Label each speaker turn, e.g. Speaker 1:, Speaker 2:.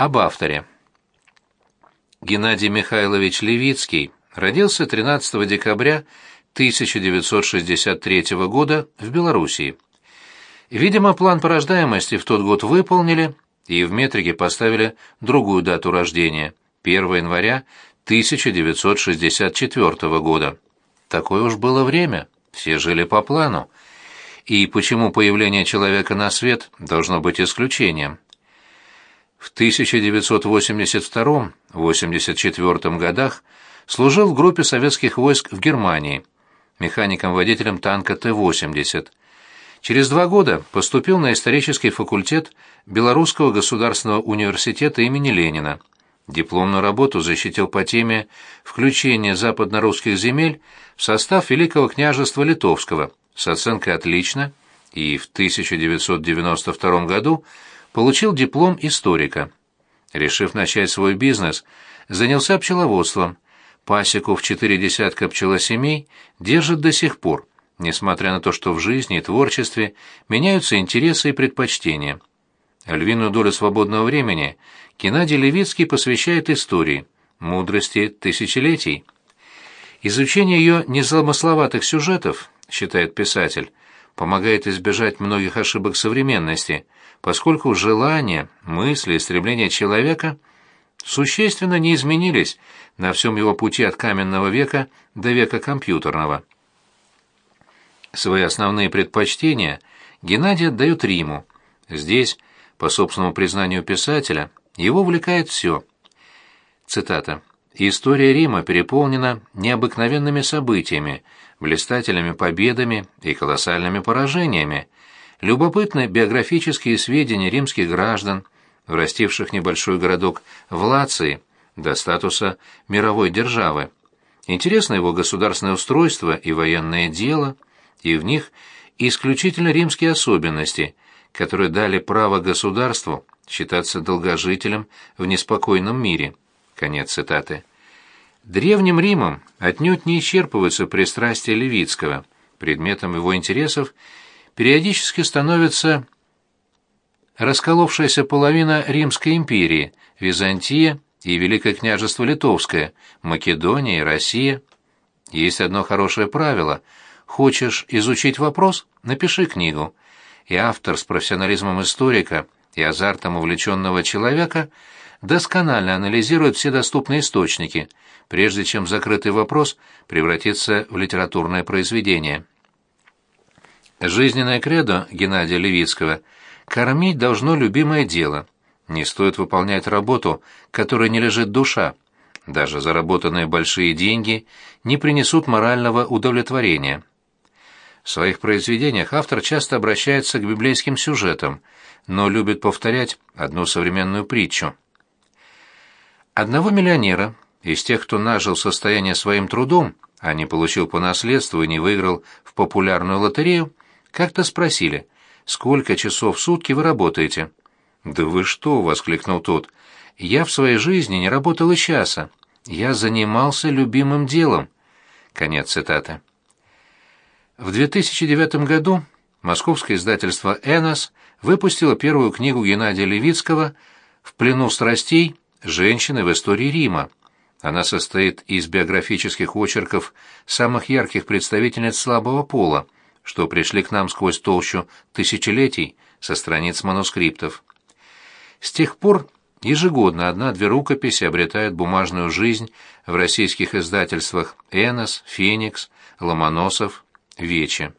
Speaker 1: Об авторе. Геннадий Михайлович Левицкий родился 13 декабря 1963 года в Белоруссии. Видимо, план по рождаемости в тот год выполнили и в метрике поставили другую дату рождения – 1 января 1964 года. Такое уж было время, все жили по плану. И почему появление человека на свет должно быть исключением? В 1982-84 годах служил в группе советских войск в Германии, механиком-водителем танка Т-80. Через два года поступил на исторический факультет Белорусского государственного университета имени Ленина. Дипломную работу защитил по теме «Включение западно-русских земель в состав Великого княжества Литовского» с оценкой «Отлично» и в 1992 году получил диплом историка. Решив начать свой бизнес, занялся пчеловодством. Пасеку в четыре десятка пчелосемей держит до сих пор, несмотря на то, что в жизни и творчестве меняются интересы и предпочтения. Львиную долю свободного времени Геннадий Левицкий посвящает истории, мудрости тысячелетий. Изучение ее незамысловатых сюжетов, считает писатель, помогает избежать многих ошибок современности, поскольку желания, мысли и стремления человека существенно не изменились на всем его пути от каменного века до века компьютерного. Свои основные предпочтения Геннадий отдает Риму. Здесь, по собственному признанию писателя, его увлекает все. Цитата. «История Рима переполнена необыкновенными событиями, блистательными победами и колоссальными поражениями. Любопытны биографические сведения римских граждан, врастивших небольшой городок в Лации до статуса мировой державы. Интересно его государственное устройство и военное дело, и в них исключительно римские особенности, которые дали право государству считаться долгожителем в неспокойном мире. Конец цитаты. Древним Римом отнюдь не исчерпываются пристрастия Левицкого. Предметом его интересов периодически становится расколовшаяся половина Римской империи, Византия и Великое княжество Литовское, Македония и Россия. Есть одно хорошее правило. Хочешь изучить вопрос – напиши книгу. И автор с профессионализмом историка и азартом увлеченного человека – досконально анализирует все доступные источники, прежде чем закрытый вопрос превратится в литературное произведение. Жизненное кредо Геннадия Левицкого – кормить должно любимое дело. Не стоит выполнять работу, которой не лежит душа. Даже заработанные большие деньги не принесут морального удовлетворения. В своих произведениях автор часто обращается к библейским сюжетам, но любит повторять одну современную притчу – Одного миллионера, из тех, кто нажил состояние своим трудом, а не получил по наследству и не выиграл в популярную лотерею, как-то спросили, сколько часов в сутки вы работаете? «Да вы что!» — воскликнул тот. «Я в своей жизни не работал и часа. Я занимался любимым делом». Конец цитаты. В 2009 году московское издательство «Энос» выпустило первую книгу Геннадия Левицкого «В плену страстей женщины в истории Рима. Она состоит из биографических очерков самых ярких представительниц слабого пола, что пришли к нам сквозь толщу тысячелетий со страниц манускриптов. С тех пор ежегодно одна-две рукописи обретают бумажную жизнь в российских издательствах «Энос», «Феникс», «Ломоносов», «Вече».